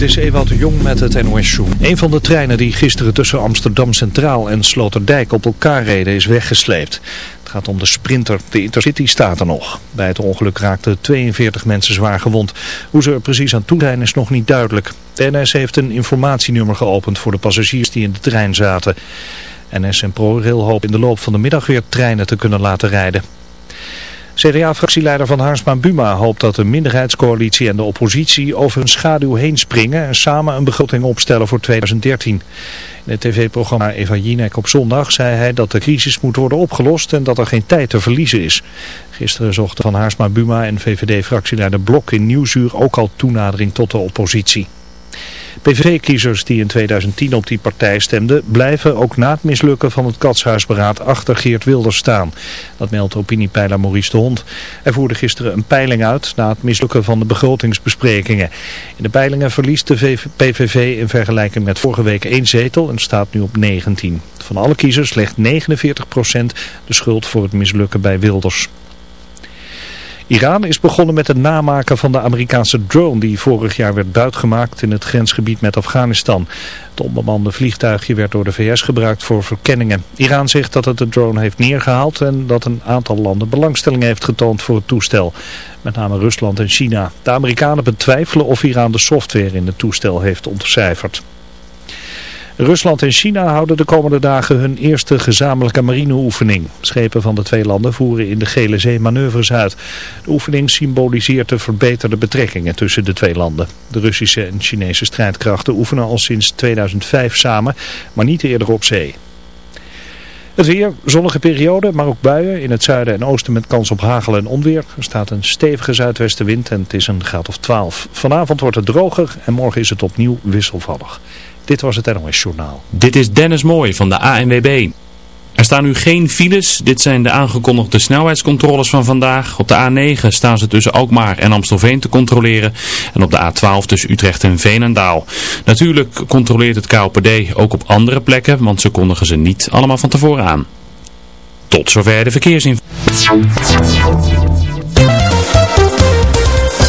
Dit is Ewout de Jong met het NOS Show. Een van de treinen die gisteren tussen Amsterdam Centraal en Sloterdijk op elkaar reden is weggesleept. Het gaat om de Sprinter. De Intercity staat er nog. Bij het ongeluk raakten 42 mensen zwaar gewond. Hoe ze er precies aan toe zijn is nog niet duidelijk. De NS heeft een informatienummer geopend voor de passagiers die in de trein zaten. NS en ProRail hopen in de loop van de middag weer treinen te kunnen laten rijden. CDA-fractieleider van Haarsma Buma hoopt dat de minderheidscoalitie en de oppositie over een schaduw heen springen en samen een begroting opstellen voor 2013. In het tv-programma Eva Jinek op zondag zei hij dat de crisis moet worden opgelost en dat er geen tijd te verliezen is. Gisteren zochten van Haarsma Buma en VVD-fractieleider Blok in Nieuwsuur ook al toenadering tot de oppositie. PVV-kiezers die in 2010 op die partij stemden blijven ook na het mislukken van het katshuisberaad achter Geert Wilders staan. Dat meldt opiniepeiler Maurice de Hond. Hij voerde gisteren een peiling uit na het mislukken van de begrotingsbesprekingen. In de peilingen verliest de PVV in vergelijking met vorige week één zetel en staat nu op 19. Van alle kiezers legt 49% de schuld voor het mislukken bij Wilders. Iran is begonnen met het namaken van de Amerikaanse drone die vorig jaar werd buitgemaakt in het grensgebied met Afghanistan. Het onbemande vliegtuigje werd door de VS gebruikt voor verkenningen. Iran zegt dat het de drone heeft neergehaald en dat een aantal landen belangstelling heeft getoond voor het toestel. Met name Rusland en China. De Amerikanen betwijfelen of Iran de software in het toestel heeft ontcijferd. Rusland en China houden de komende dagen hun eerste gezamenlijke marineoefening. Schepen van de twee landen voeren in de Gele Zee manoeuvres uit. De oefening symboliseert de verbeterde betrekkingen tussen de twee landen. De Russische en Chinese strijdkrachten oefenen al sinds 2005 samen, maar niet eerder op zee. Het weer, zonnige periode, maar ook buien in het zuiden en oosten met kans op hagel en onweer. Er staat een stevige zuidwestenwind en het is een graad of 12. Vanavond wordt het droger en morgen is het opnieuw wisselvallig. Dit was het NOS Journaal. Dit is Dennis Mooij van de ANWB. Er staan nu geen files. Dit zijn de aangekondigde snelheidscontroles van vandaag. Op de A9 staan ze tussen Alkmaar en Amstelveen te controleren. En op de A12 tussen Utrecht en Veenendaal. Natuurlijk controleert het KOPD ook op andere plekken, want ze kondigen ze niet allemaal van tevoren aan. Tot zover de verkeersinformatie.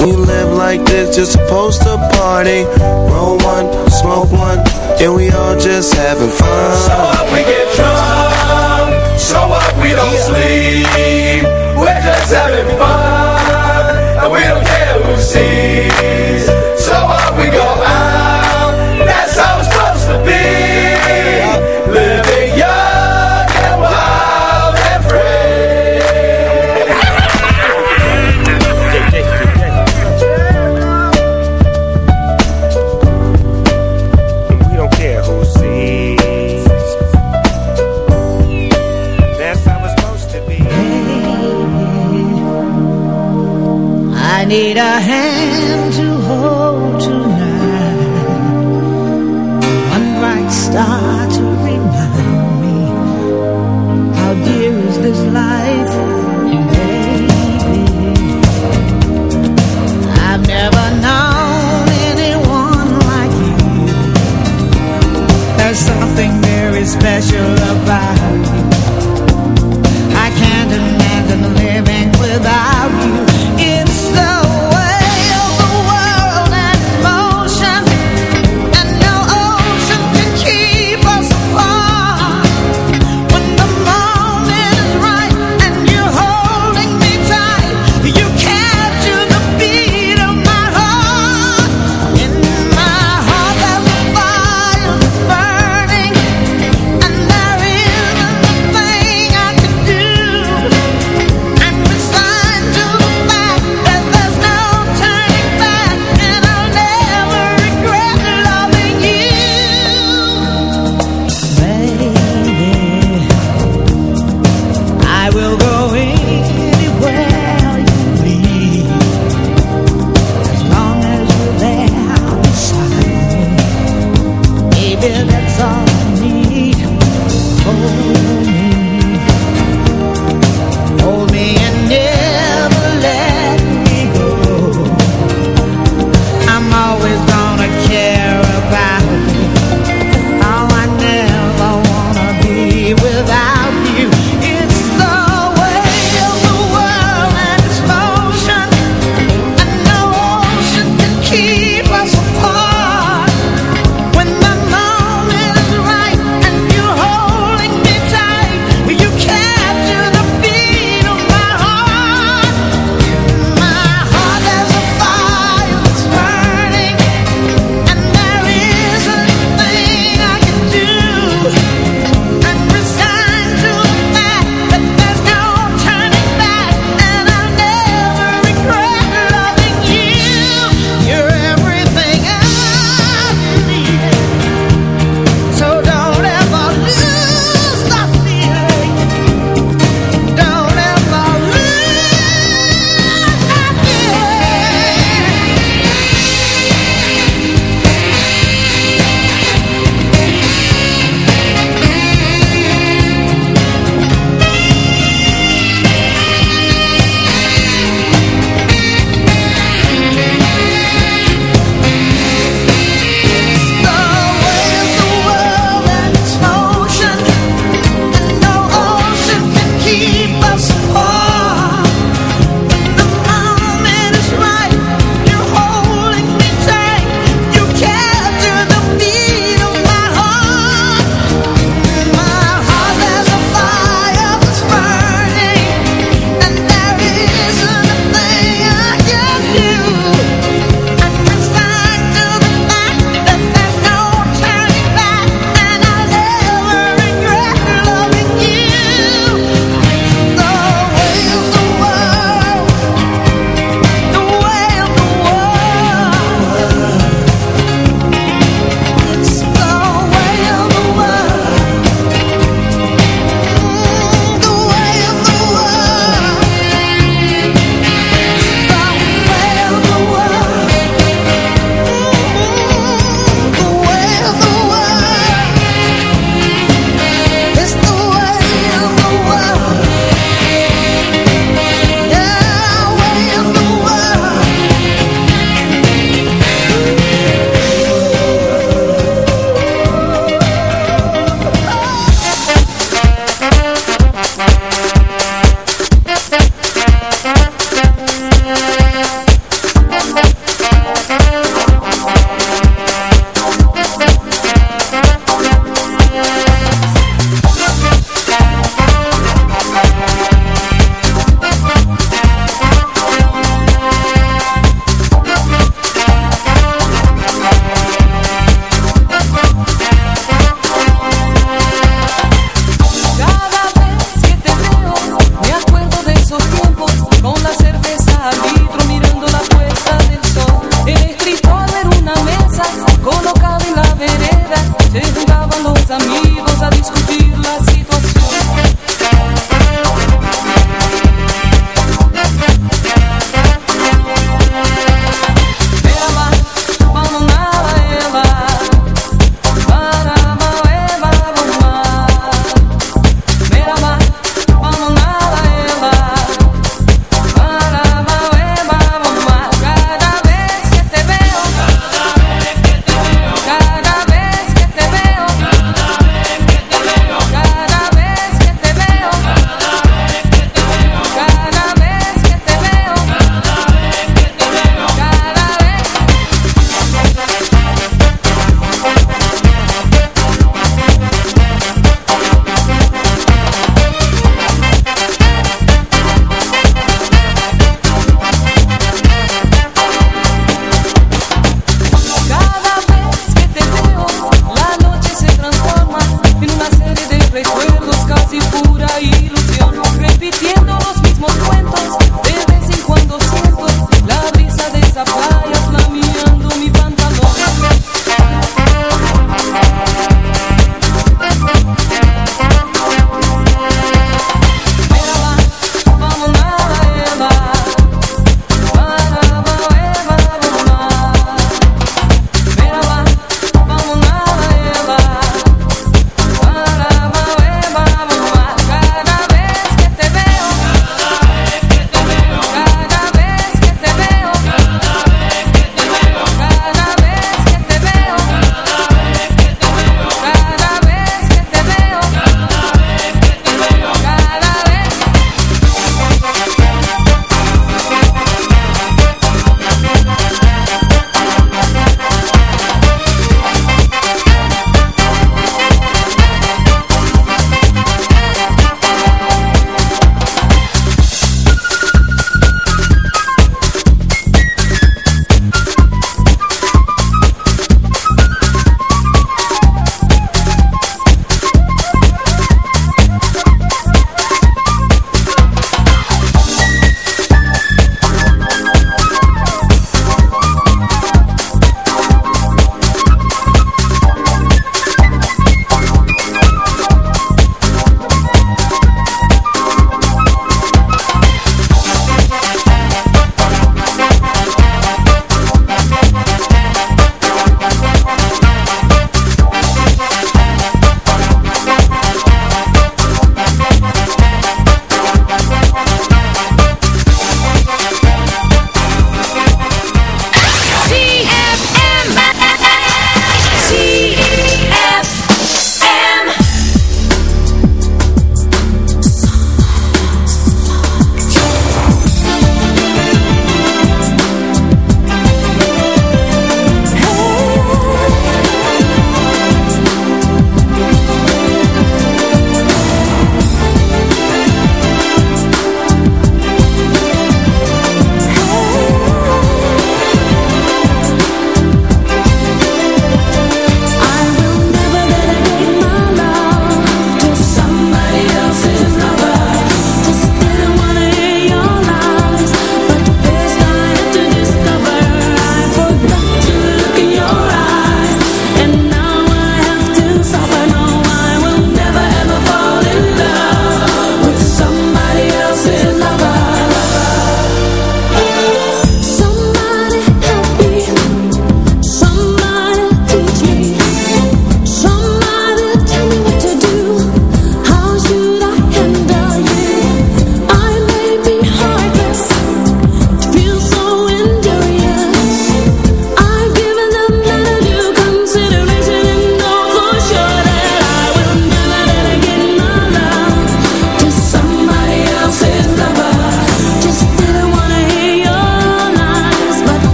You live like this, you're supposed to party. Roll one, smoke one, and we all just having fun. So what we get drunk, so what we don't sleep. We're just having fun, and we don't care who sees. So what we go out, that's how it's supposed to be.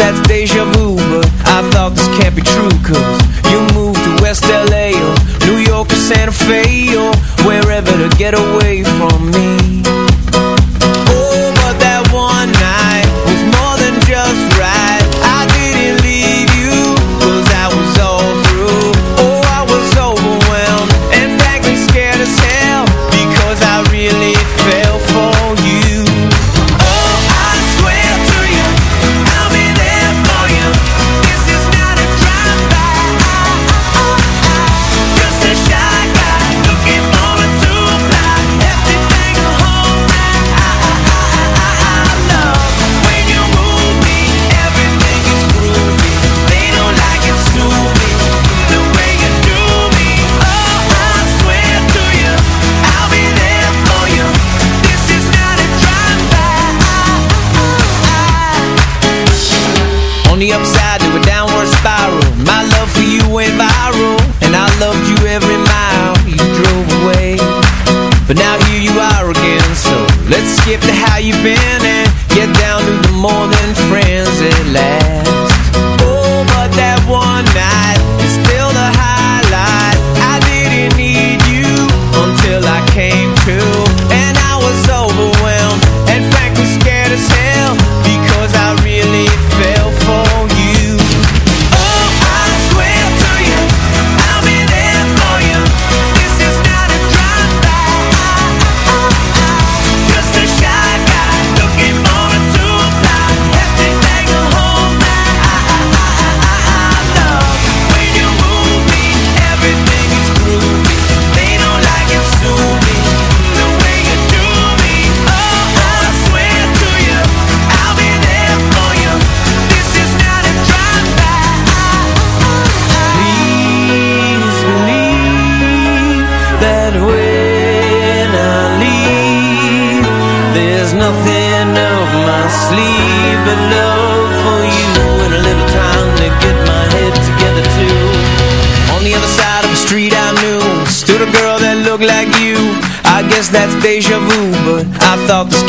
That's deja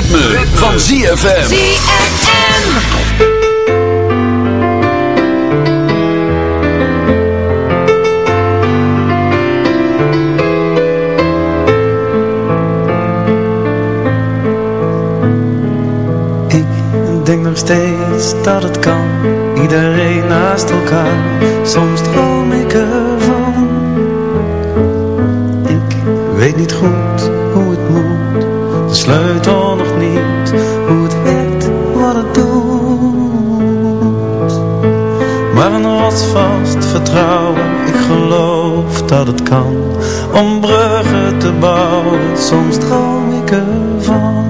Ritme, van ZFM. ZFM. Ik denk nog steeds dat het kan Iedereen naast elkaar Soms droom ik ervan Ik weet niet goed hoe het moet De sleutel rotsvast vertrouwen. Ik geloof dat het kan Om bruggen te bouwen. Soms droom ik ervan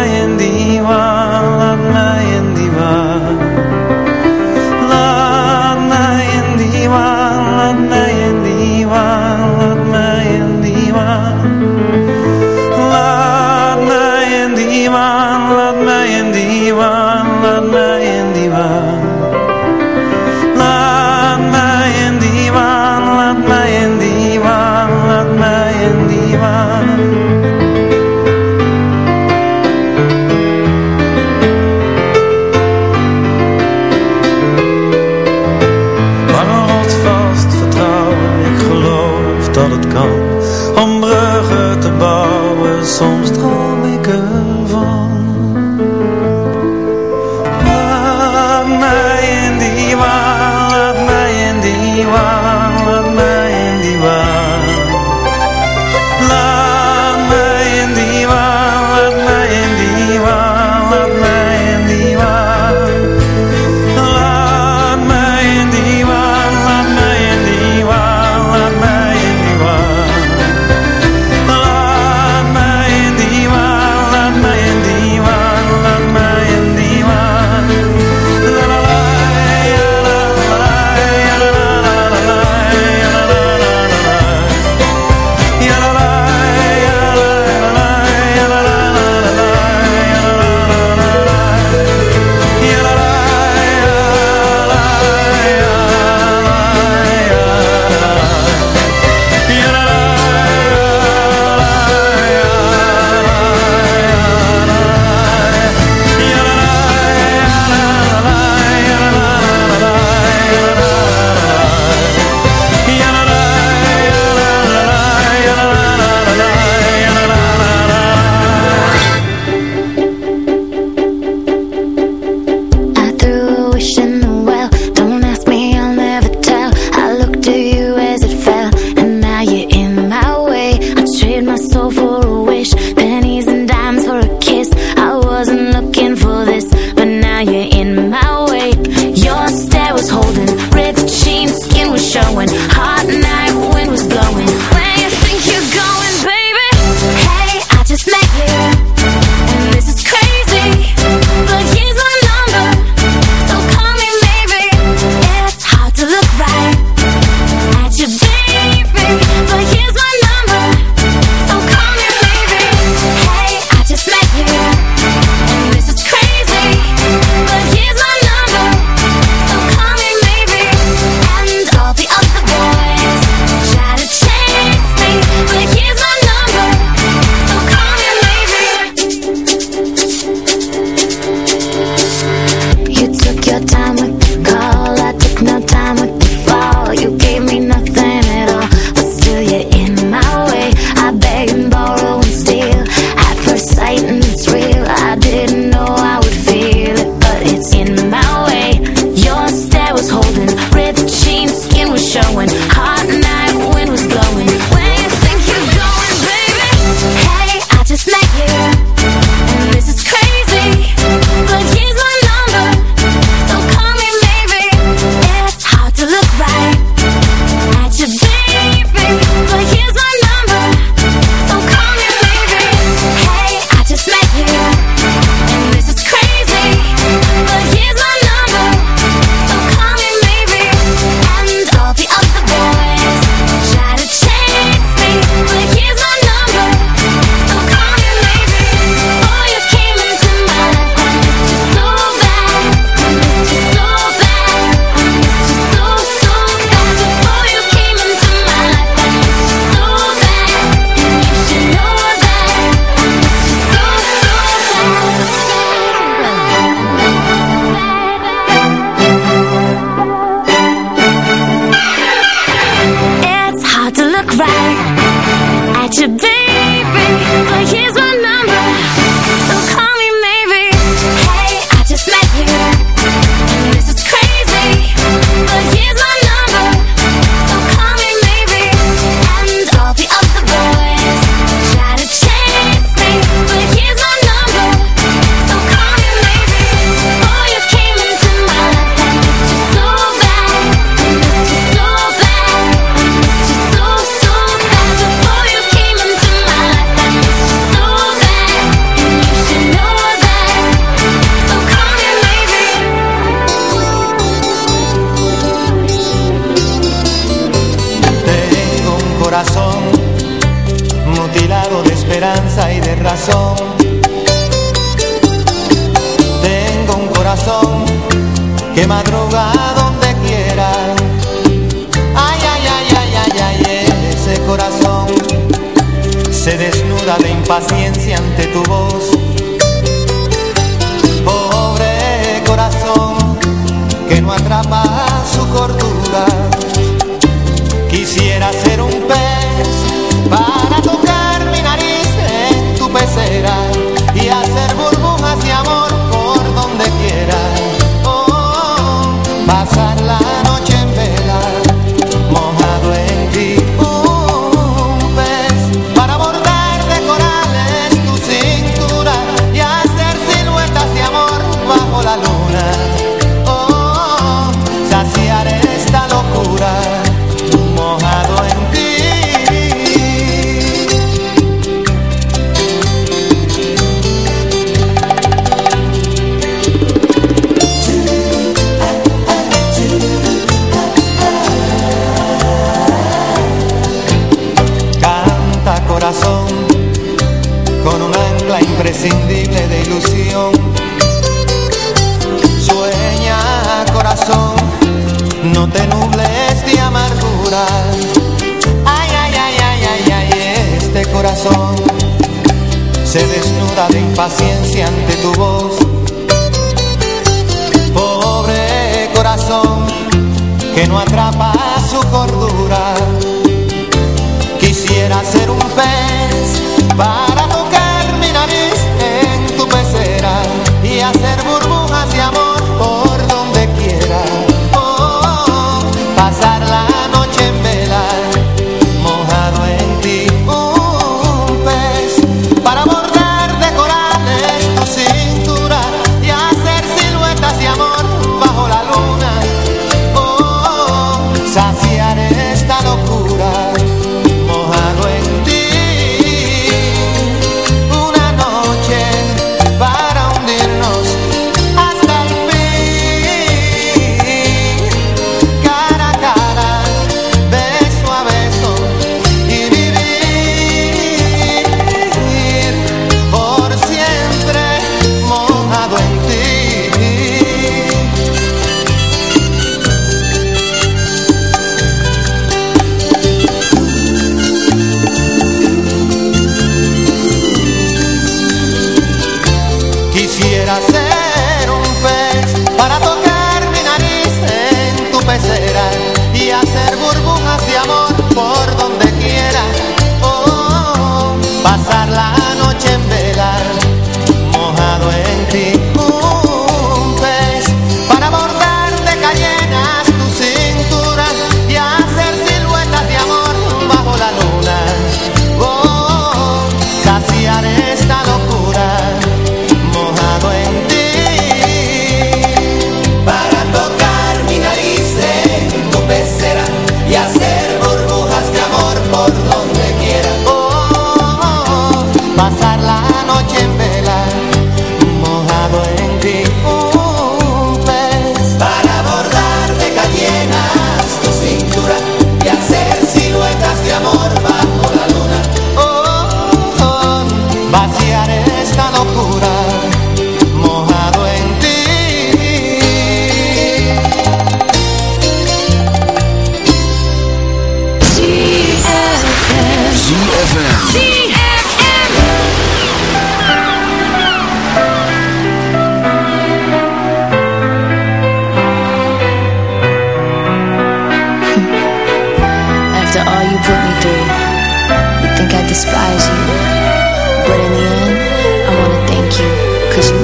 life.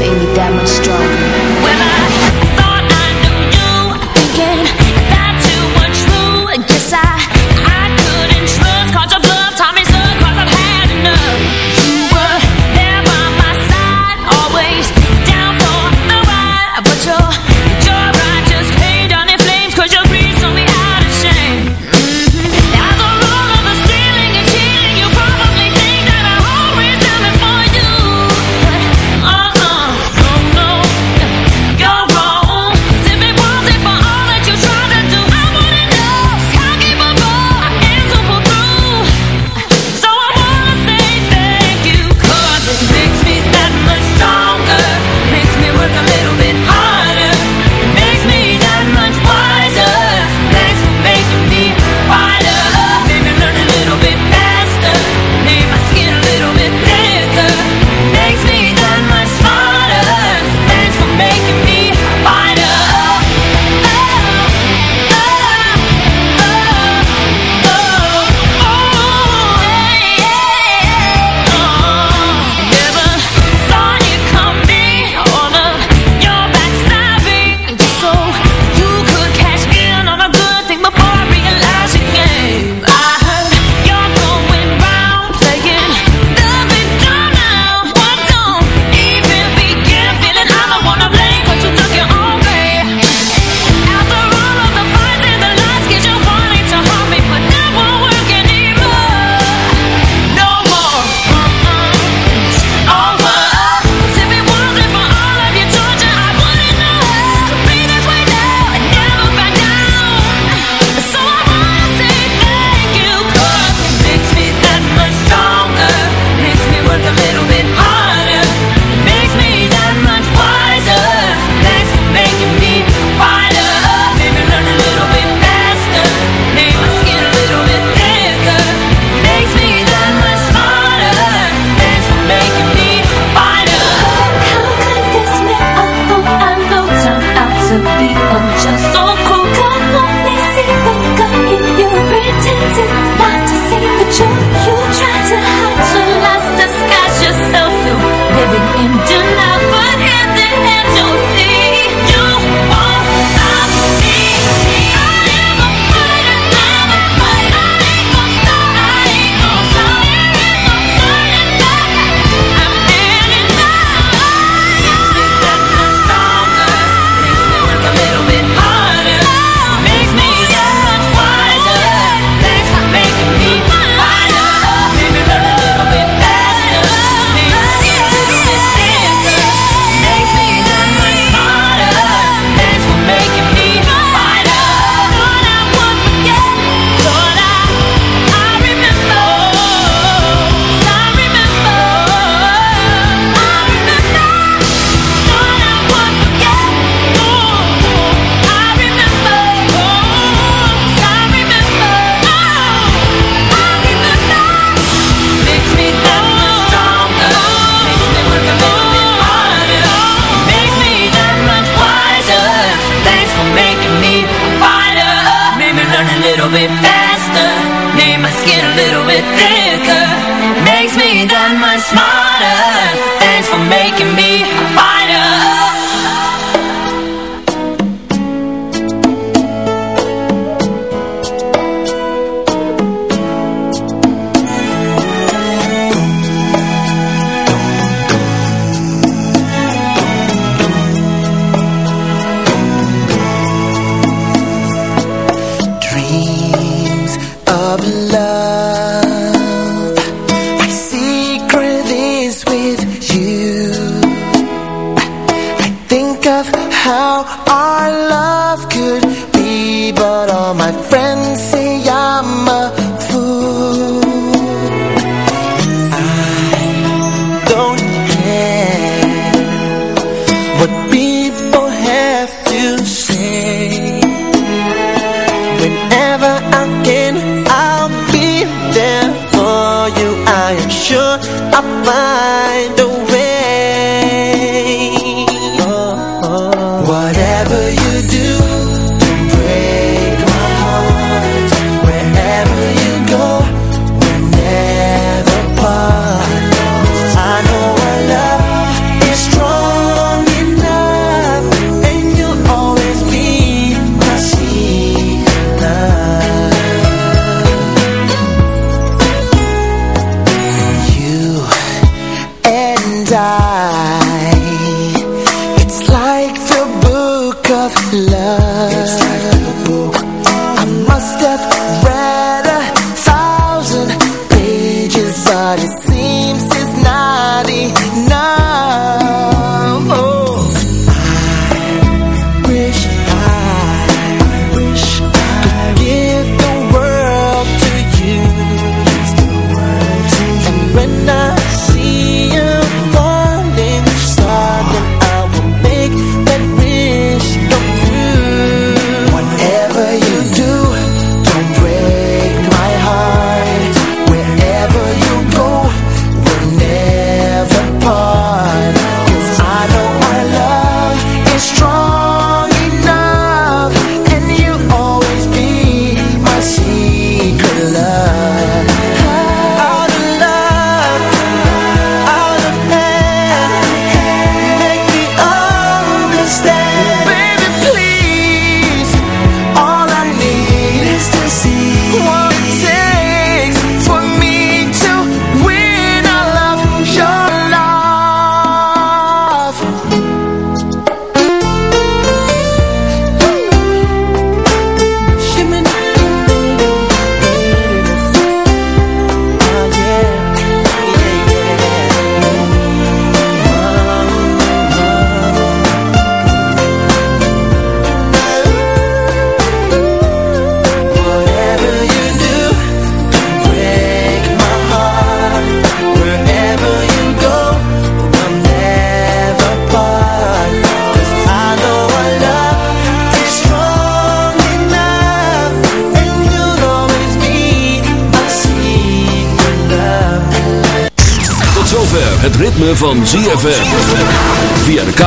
made me that much stronger. making me